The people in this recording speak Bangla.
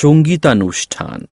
সঙ্গীতানুষ্ঠান।